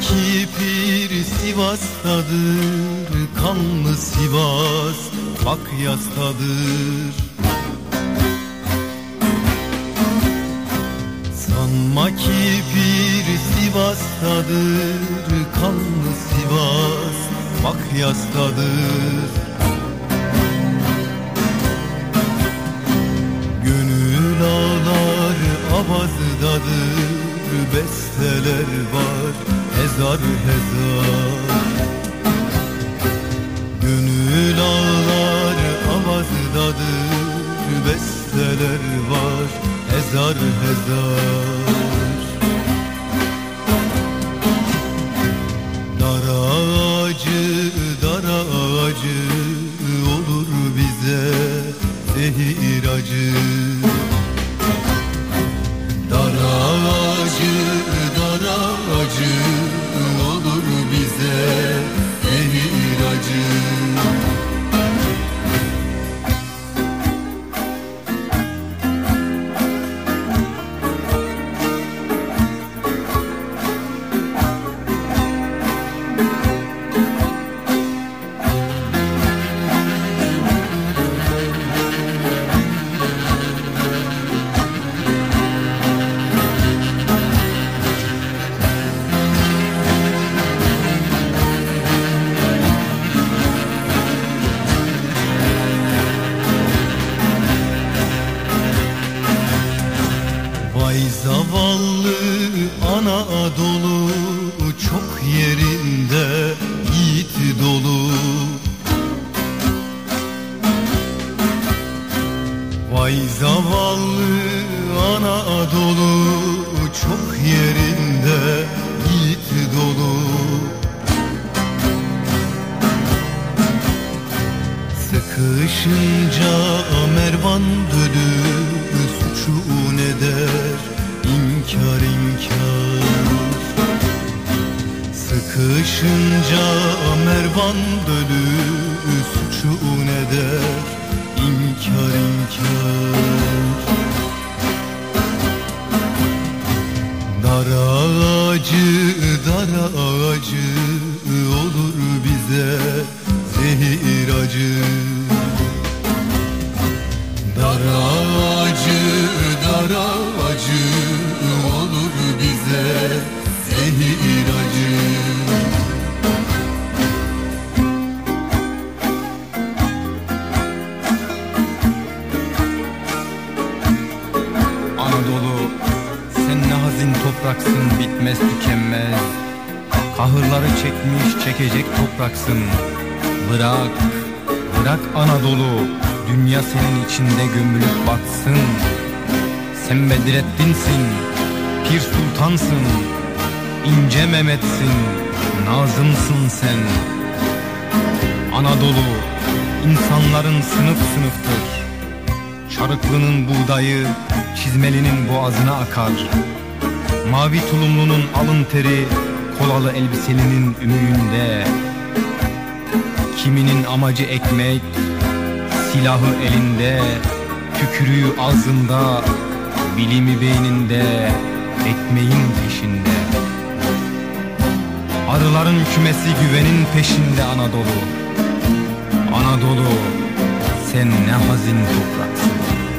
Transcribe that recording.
İki pir Sivas'tadır Kanlı Sivas Bak Akyas'tadır Sanma ki pir Sivas'tadır Kanlı Sivas Bak Akyas'tadır hezar hezar Gönül ağlar avazdadır Besteler var hezar hezar. Dar ağacı dar ağacı olur bize zehir acı zehir Sıkışınca Mervan bölür suçu ne der inkar inkar. Dar ağacı dar ağacı olur bize zehir acı. Dar ağacı dar ağacı olur bize zehir acı topraksın bitmez tükenmez. Kahırları çekmiş çekecek topraksın. Bırak, bırak Anadolu. Dünya senin içinde gömülüp batsın. Sen Bedrettin'sin, Pir Sultansın. İnce Mehmet'sin, Nazımsın sen. Anadolu insanların sınıf sınıftır. Çarıklının buğdayı çizmelinin boğazına akar Mavi tulumlunun alın teri kolalı elbiselinin ümüğünde. Kiminin amacı ekmek, silahı elinde. Tükürüğü ağzında, bilimi beyninde Ekmeğin peşinde. Arıların kümesi güvenin peşinde Anadolu. Anadolu sen ne hazin topraksın